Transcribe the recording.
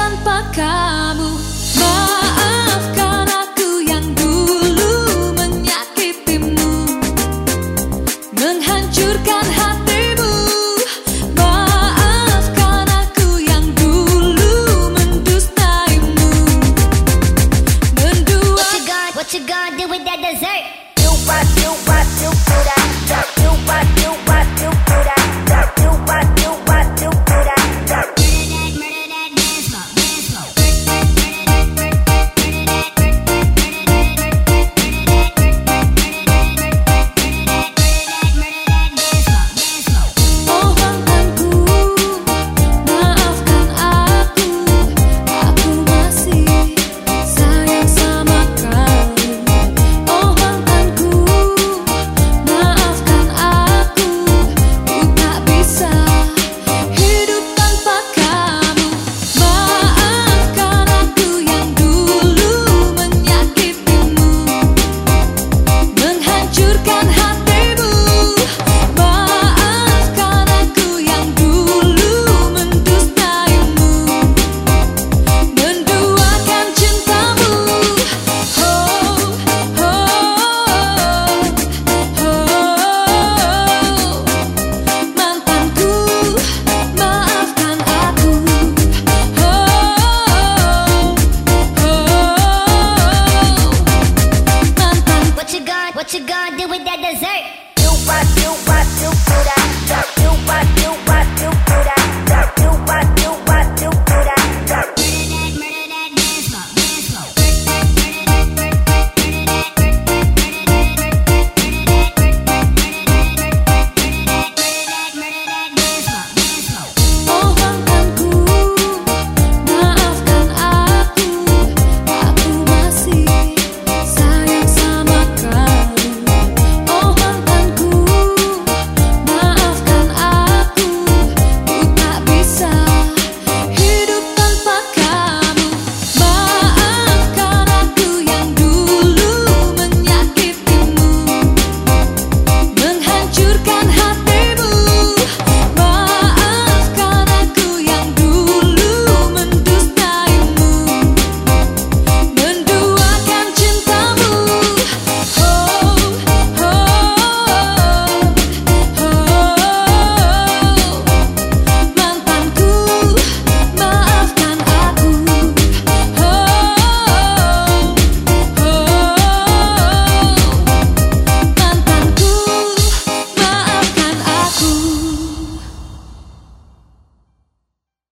tanpa kamu. Maafkan aku yang dulu menyakitimu. Menghancurkan hatimu. Maafkan aku yang dulu mendustaimu. Mendua What you gonna, what you gonna do with that dessert? Do what, do what, do do that. Do what, do what, What you gonna do with that dessert? Do what, do what, do, do that, do what, do what, do.